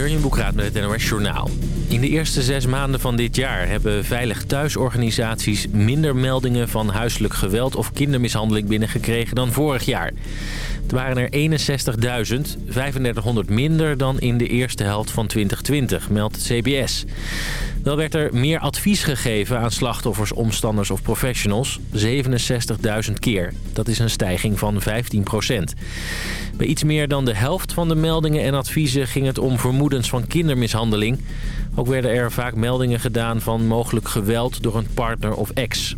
Jurjen Boekraat met het NOS Journaal. In de eerste zes maanden van dit jaar hebben Veilig Thuisorganisaties minder meldingen van huiselijk geweld of kindermishandeling binnengekregen dan vorig jaar. Het waren er 61.000, 3500 minder dan in de eerste helft van 2020, meldt CBS. Wel werd er meer advies gegeven aan slachtoffers, omstanders of professionals. 67.000 keer. Dat is een stijging van 15% Bij iets meer dan de helft van de meldingen en adviezen ging het om vermoedens van kindermishandeling. Ook werden er vaak meldingen gedaan van mogelijk geweld door een partner of ex.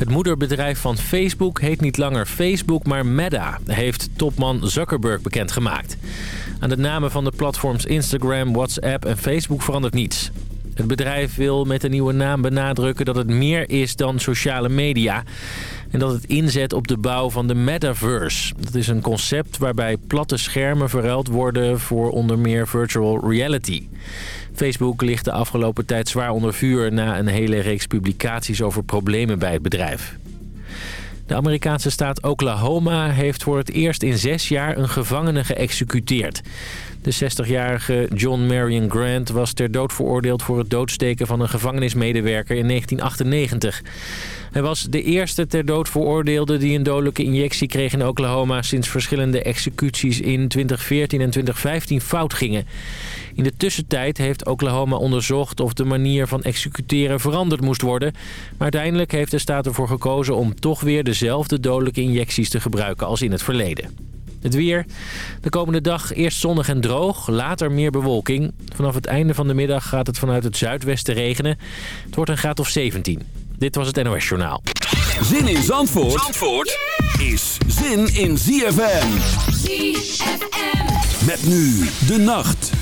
Het moederbedrijf van Facebook heet niet langer Facebook, maar Meta, heeft topman Zuckerberg bekendgemaakt. Aan de namen van de platforms Instagram, WhatsApp en Facebook verandert niets. Het bedrijf wil met de nieuwe naam benadrukken dat het meer is dan sociale media... en dat het inzet op de bouw van de metaverse. Dat is een concept waarbij platte schermen verruild worden voor onder meer virtual reality. Facebook ligt de afgelopen tijd zwaar onder vuur... na een hele reeks publicaties over problemen bij het bedrijf. De Amerikaanse staat Oklahoma heeft voor het eerst in zes jaar een gevangene geëxecuteerd. De 60-jarige John Marion Grant was ter dood veroordeeld voor het doodsteken van een gevangenismedewerker in 1998. Hij was de eerste ter dood veroordeelde die een dodelijke injectie kreeg in Oklahoma... sinds verschillende executies in 2014 en 2015 fout gingen. In de tussentijd heeft Oklahoma onderzocht of de manier van executeren veranderd moest worden. Maar uiteindelijk heeft de staat ervoor gekozen om toch weer dezelfde dodelijke injecties te gebruiken als in het verleden. Het weer. De komende dag eerst zonnig en droog, later meer bewolking. Vanaf het einde van de middag gaat het vanuit het zuidwesten regenen. Het wordt een graad of 17. Dit was het NOS Journaal. Zin in Zandvoort, Zandvoort is zin in ZFM. ZFM. Met nu de nacht.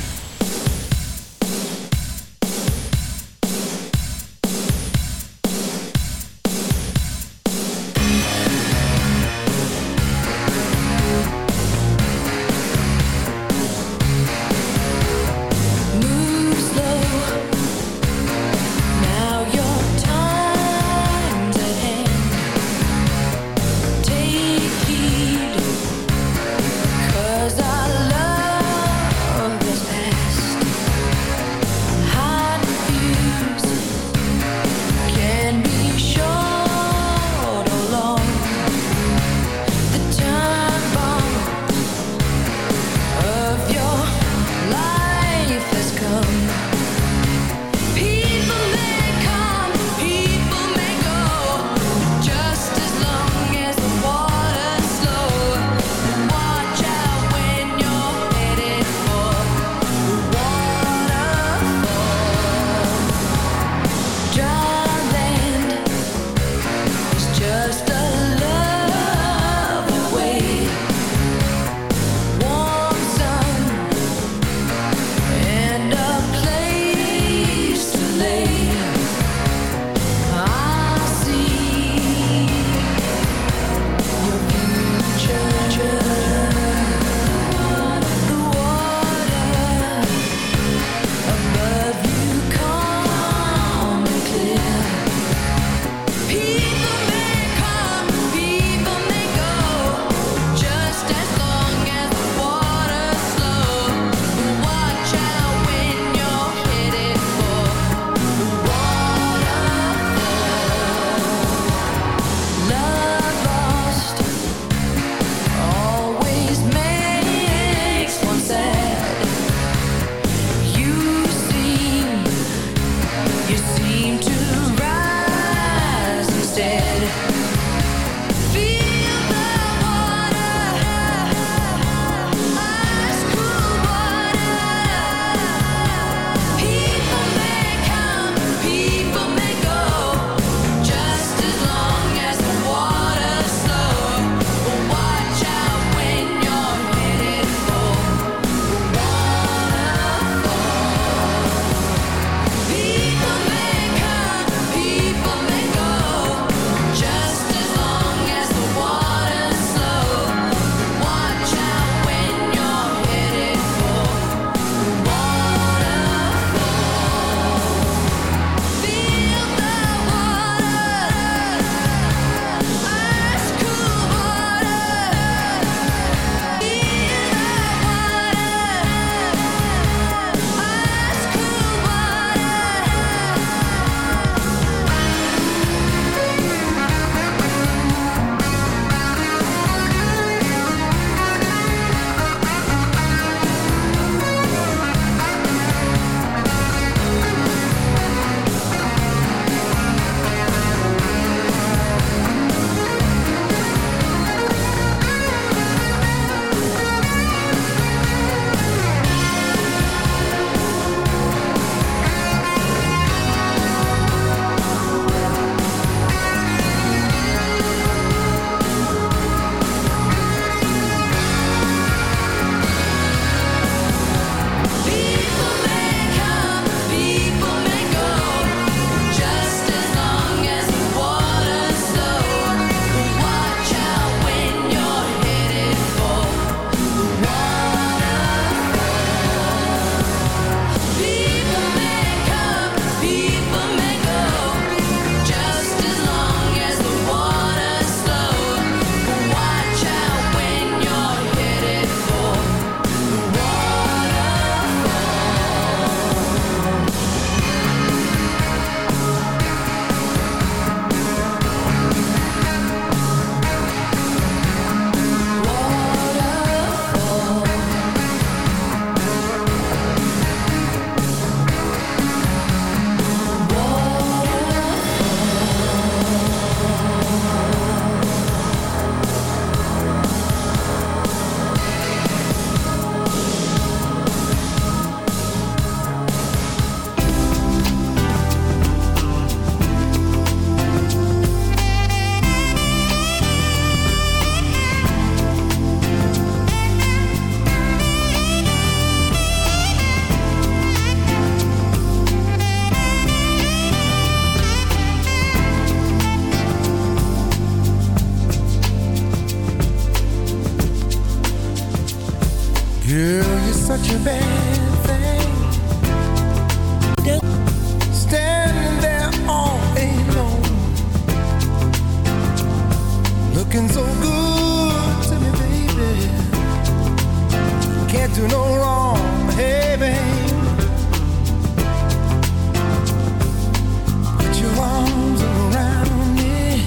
Put your arms around me,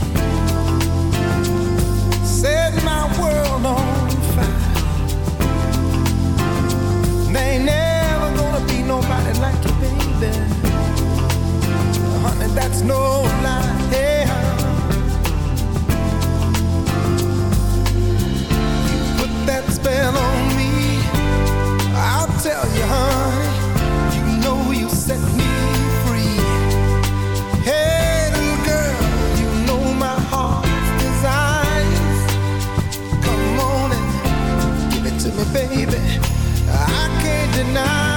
set my world on fire. Ain't never gonna be nobody like you, baby. Honey, that's no. night.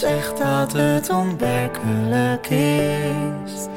Gezegd dat het onwerkelijk is.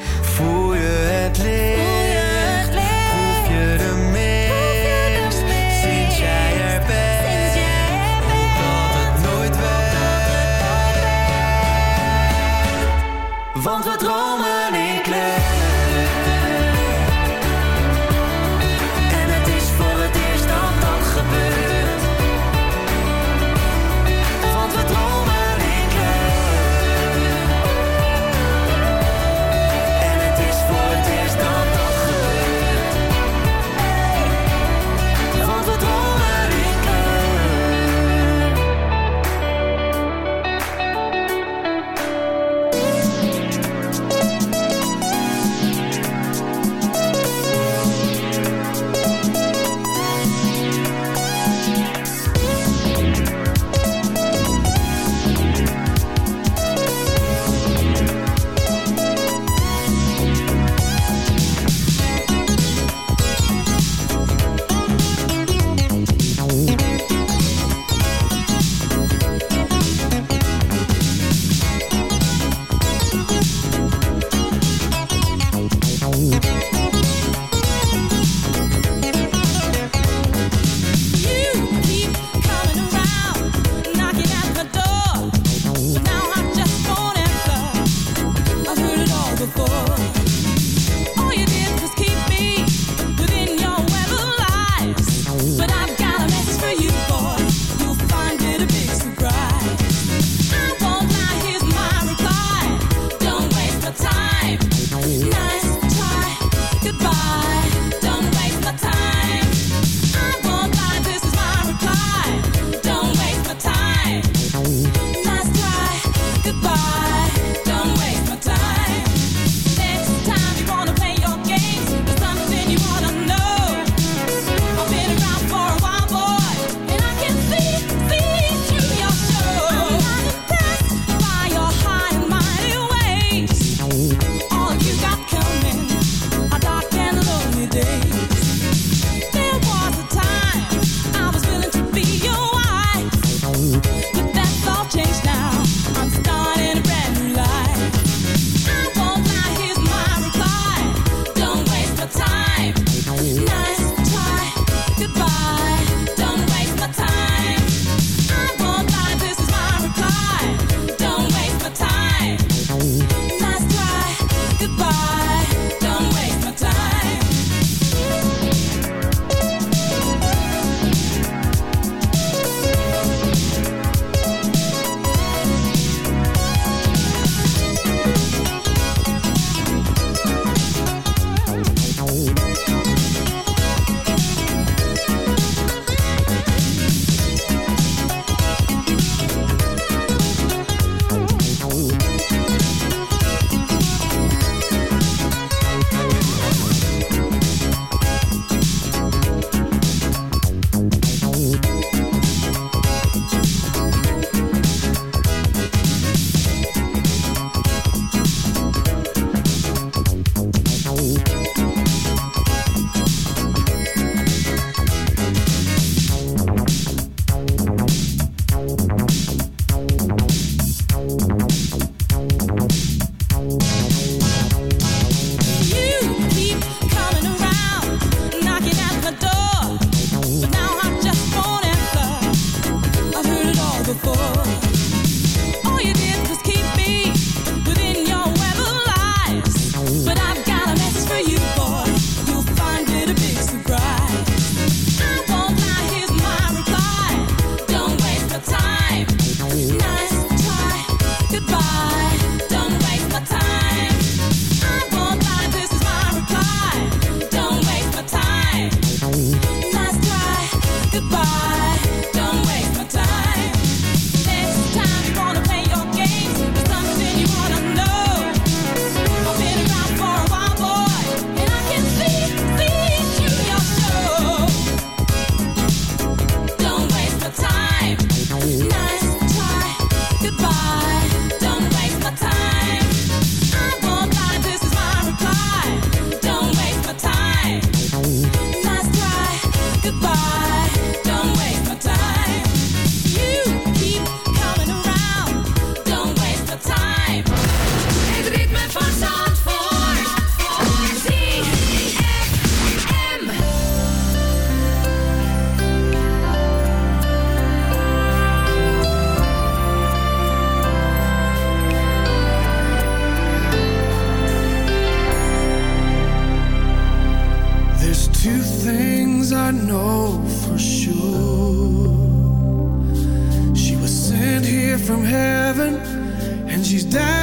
she's down.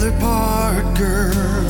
Heather Parker.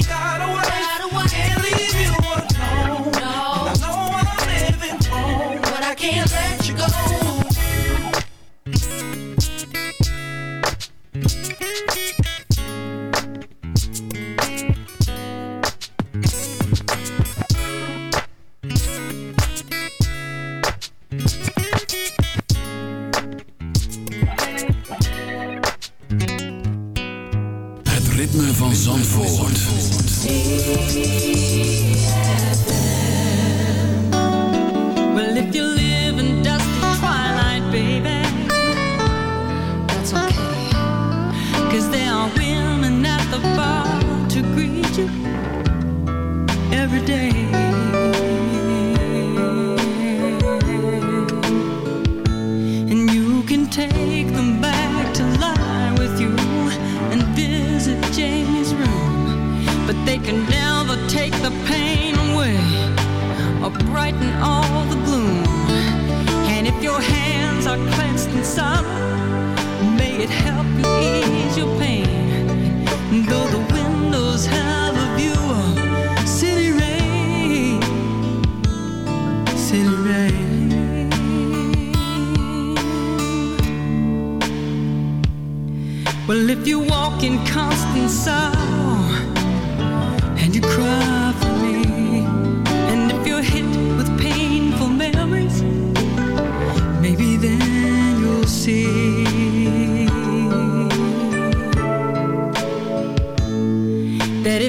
life.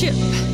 ship.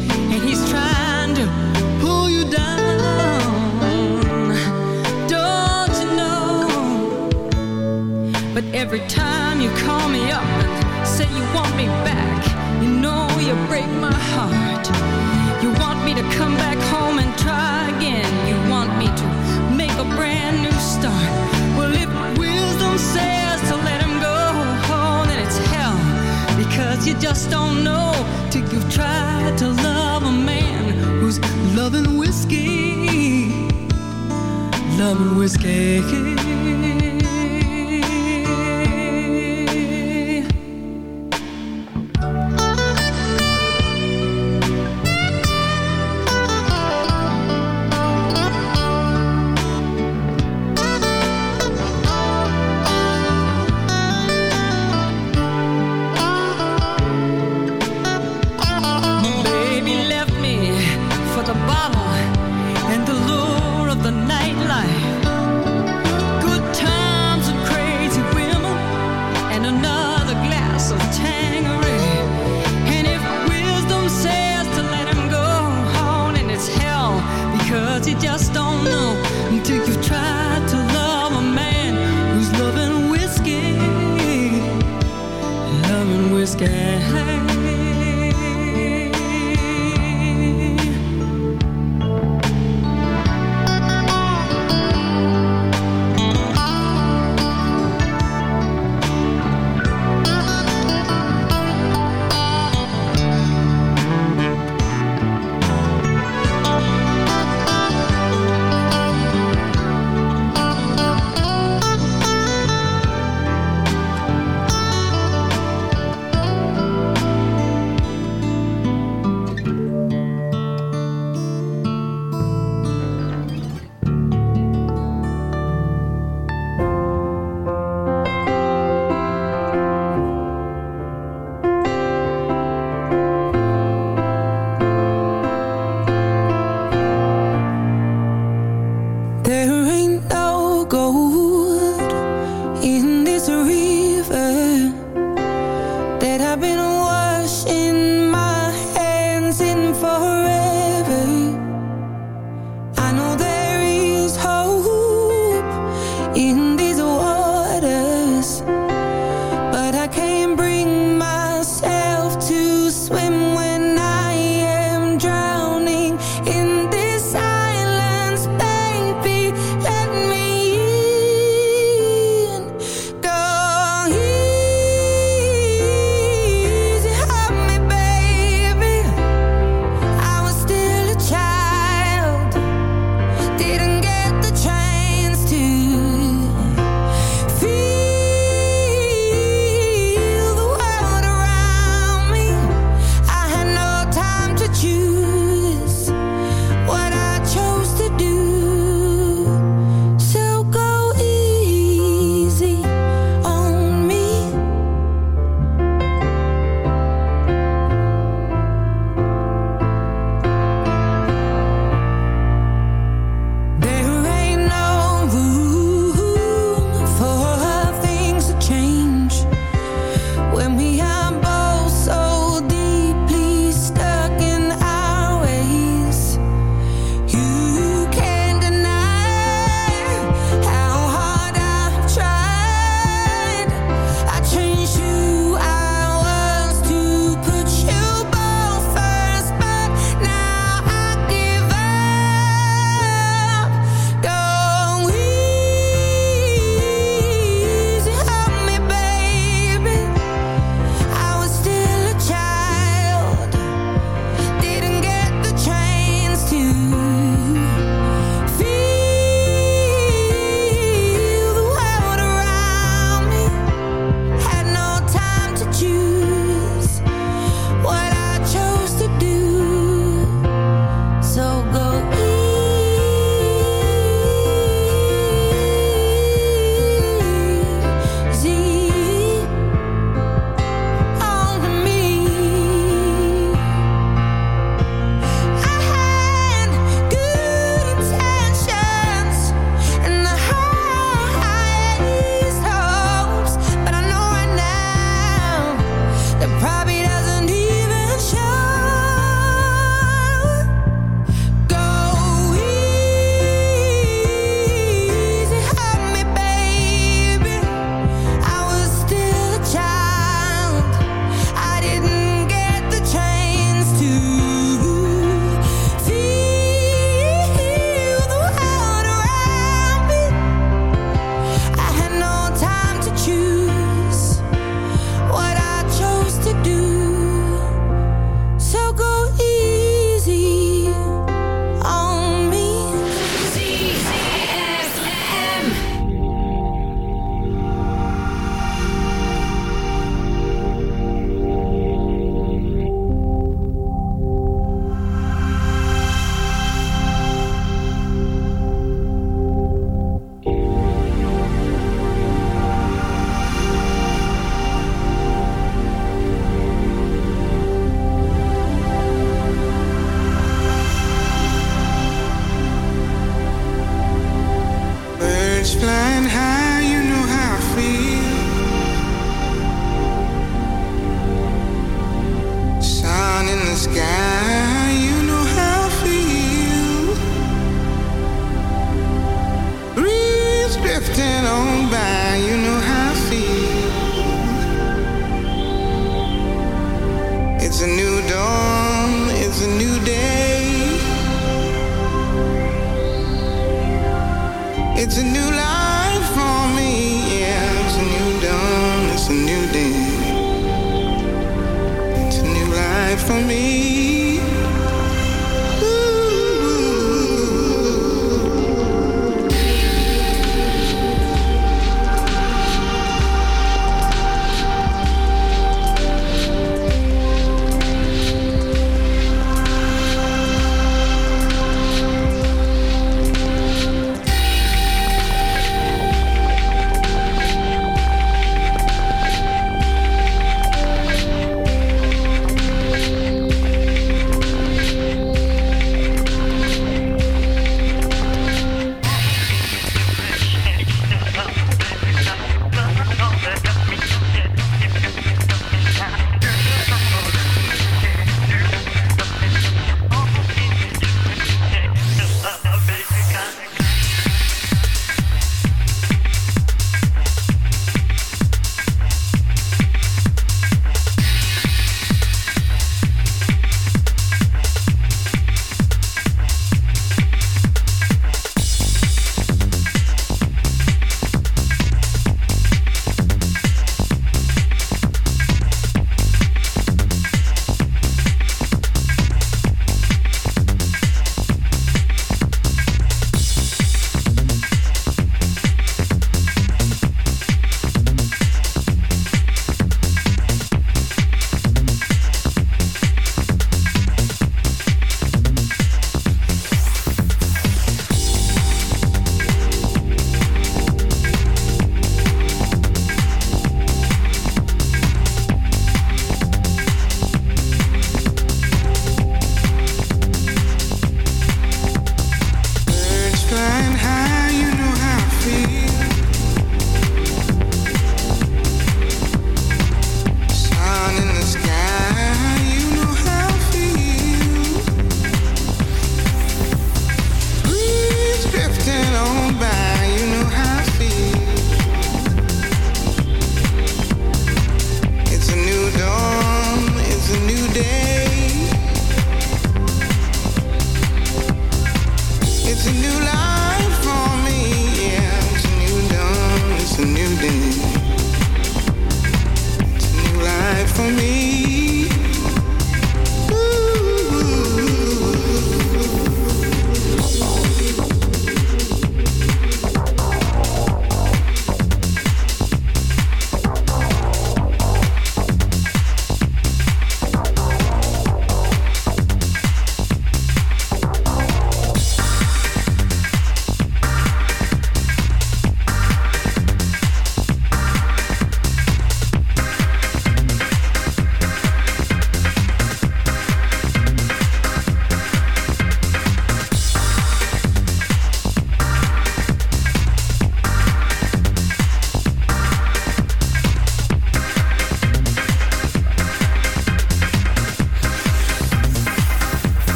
For me.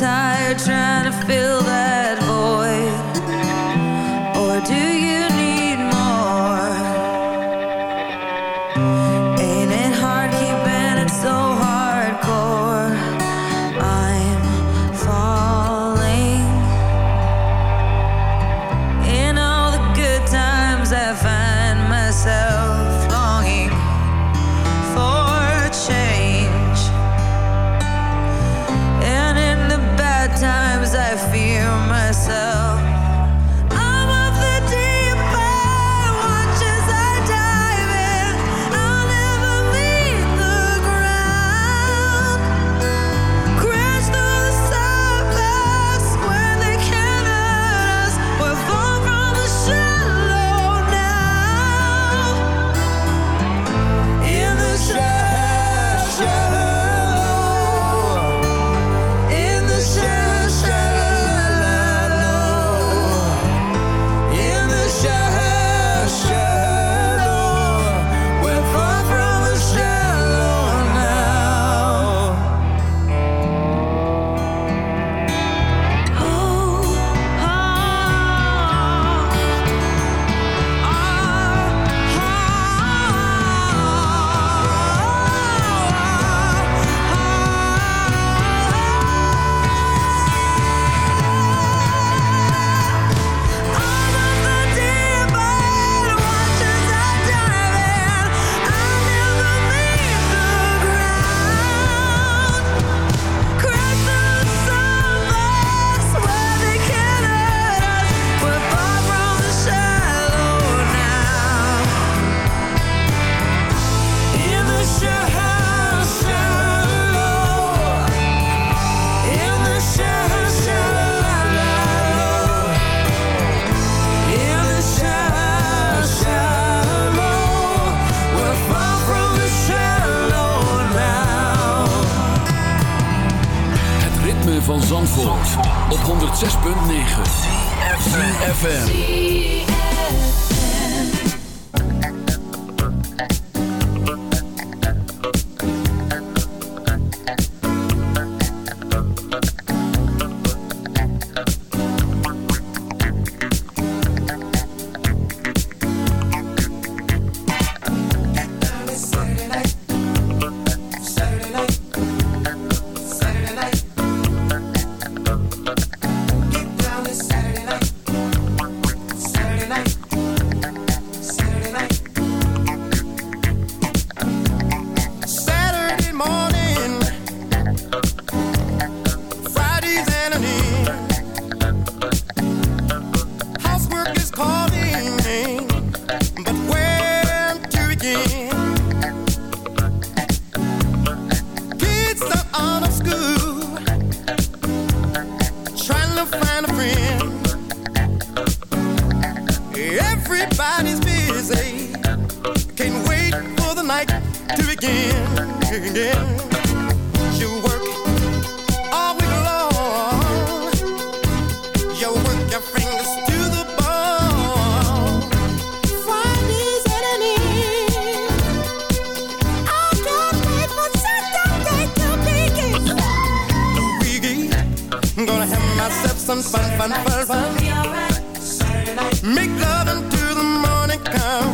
tired trying to fill fun, fun, fun. Make love until the morning comes.